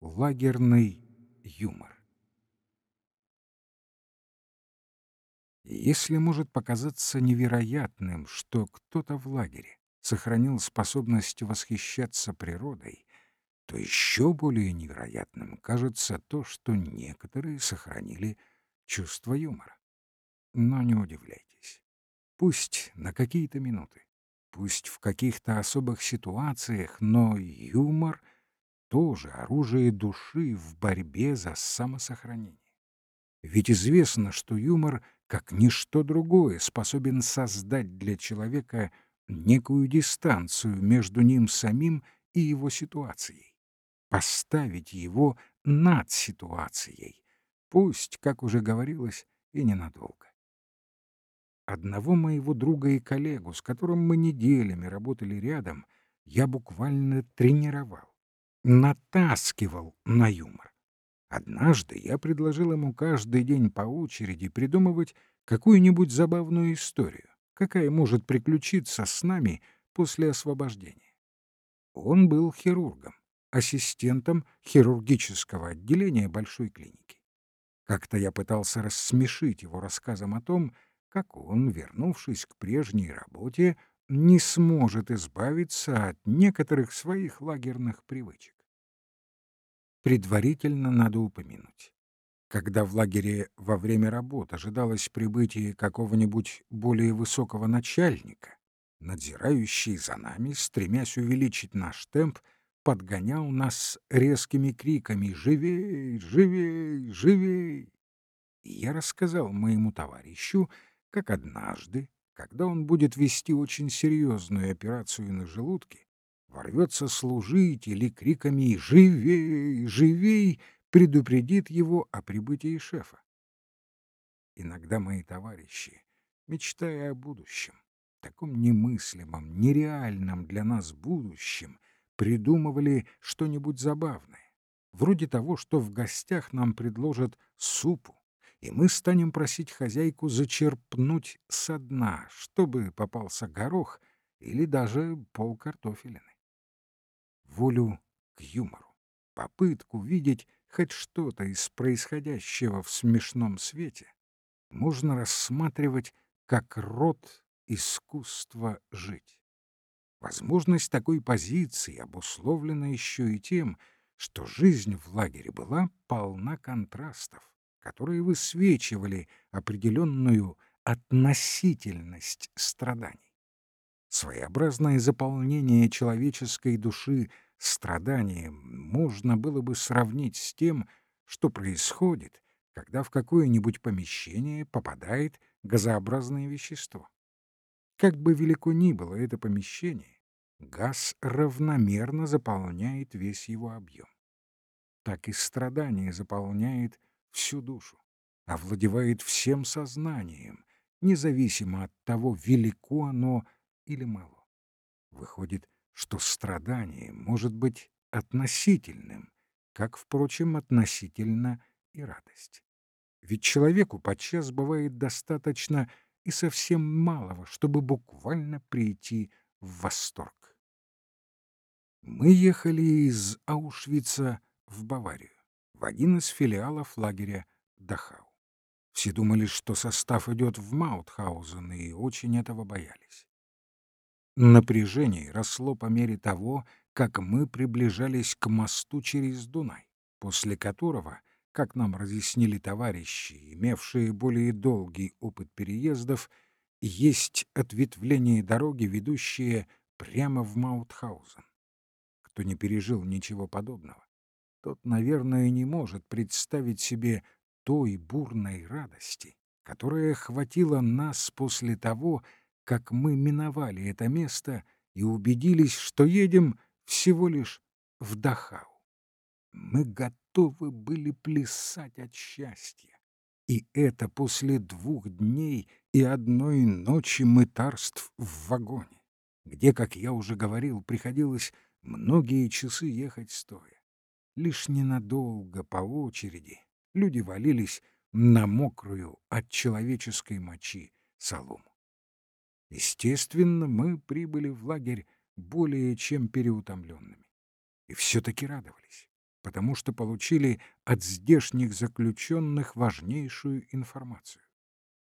Лагерный юмор. Если может показаться невероятным, что кто-то в лагере сохранил способность восхищаться природой, то еще более невероятным кажется то, что некоторые сохранили чувство юмора. Но не удивляйтесь. Пусть на какие-то минуты, пусть в каких-то особых ситуациях, но юмор тоже оружие души в борьбе за самосохранение. Ведь известно, что юмор, как ничто другое, способен создать для человека некую дистанцию между ним самим и его ситуацией, поставить его над ситуацией, пусть, как уже говорилось, и ненадолго. Одного моего друга и коллегу, с которым мы неделями работали рядом, я буквально тренировал натаскивал на юмор. Однажды я предложил ему каждый день по очереди придумывать какую-нибудь забавную историю, какая может приключиться с нами после освобождения. Он был хирургом, ассистентом хирургического отделения большой клиники. Как-то я пытался рассмешить его рассказом о том, как он, вернувшись к прежней работе, не сможет избавиться от некоторых своих лагерных привычек. Предварительно надо упомянуть. Когда в лагере во время работ ожидалось прибытие какого-нибудь более высокого начальника, надзирающий за нами, стремясь увеличить наш темп, подгонял нас резкими криками «Живей! Живей! Живей!». И я рассказал моему товарищу, как однажды, когда он будет вести очень серьезную операцию на желудке, ворвется служить или криками «Живей! Живей!» предупредит его о прибытии шефа. Иногда мои товарищи, мечтая о будущем, таком немыслимом, нереальном для нас будущем, придумывали что-нибудь забавное, вроде того, что в гостях нам предложат супу, и мы станем просить хозяйку зачерпнуть со дна, чтобы попался горох или даже пол картофелины. Волю к юмору, попытку видеть хоть что-то из происходящего в смешном свете можно рассматривать как род искусства жить. Возможность такой позиции обусловлена еще и тем, что жизнь в лагере была полна контрастов которые высвечивали определенную относительность страданий. Своеобразное заполнение человеческой души страданием можно было бы сравнить с тем, что происходит, когда в какое-нибудь помещение попадает газообразное вещество. Как бы велико ни было это помещение, газ равномерно заполняет весь его объем. Так и страдание заполняет всю душу, овладевает всем сознанием, независимо от того, велико оно или мало. Выходит, что страдание может быть относительным, как, впрочем, относительно и радость. Ведь человеку подчас бывает достаточно и совсем малого, чтобы буквально прийти в восторг. Мы ехали из Аушвица в Баварию в один из филиалов лагеря Дахау. Все думали, что состав идет в Маутхаузен, и очень этого боялись. Напряжение росло по мере того, как мы приближались к мосту через Дунай, после которого, как нам разъяснили товарищи, имевшие более долгий опыт переездов, есть ответвление дороги, ведущее прямо в Маутхаузен. Кто не пережил ничего подобного, тот, наверное, не может представить себе той бурной радости, которая охватила нас после того, как мы миновали это место и убедились, что едем всего лишь в Дахау. Мы готовы были плясать от счастья. И это после двух дней и одной ночи мытарств в вагоне, где, как я уже говорил, приходилось многие часы ехать стоя лишь ненадолго по очереди люди валились на мокрую от человеческой мочи солому. Естественно, мы прибыли в лагерь более чем переутомленными. И все-таки радовались. потому что получили от здешних заключенных важнейшую информацию.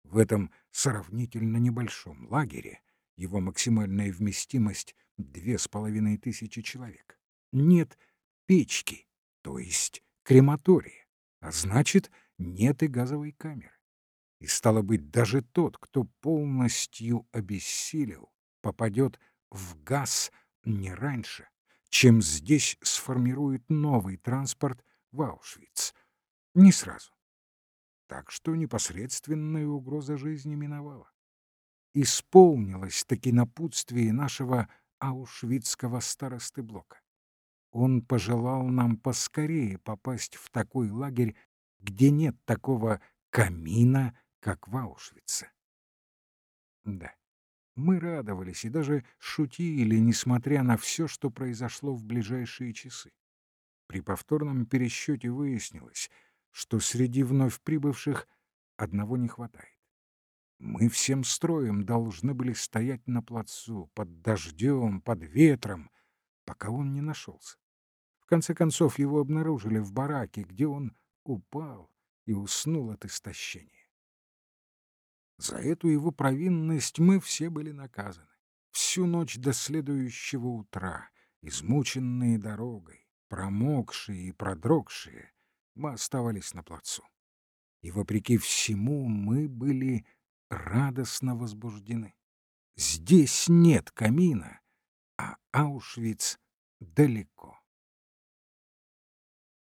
В этом сравнительно небольшом лагере его максимальная вместимость — две с половиной тысячи человек. Нет печки, то есть крематория, а значит, нет и газовой камеры. И стало быть, даже тот, кто полностью обессилел, попадет в газ не раньше, чем здесь сформирует новый транспорт в Аушвиц. Не сразу. Так что непосредственная угроза жизни миновала. Исполнилось таки напутствие нашего аушвицкого старосты Блока. Он пожелал нам поскорее попасть в такой лагерь, где нет такого камина, как в Аушвице. Да, мы радовались и даже шутили, несмотря на все, что произошло в ближайшие часы. При повторном пересчете выяснилось, что среди вновь прибывших одного не хватает. Мы всем строем должны были стоять на плацу, под дождем, под ветром, пока он не нашелся. Конце концов его обнаружили в бараке, где он упал и уснул от истощения. За эту его провинность мы все были наказаны. Всю ночь до следующего утра, измученные дорогой, промокшие и продрогшие, мы оставались на плацу. И, вопреки всему, мы были радостно возбуждены. Здесь нет камина, а Аушвиц далеко.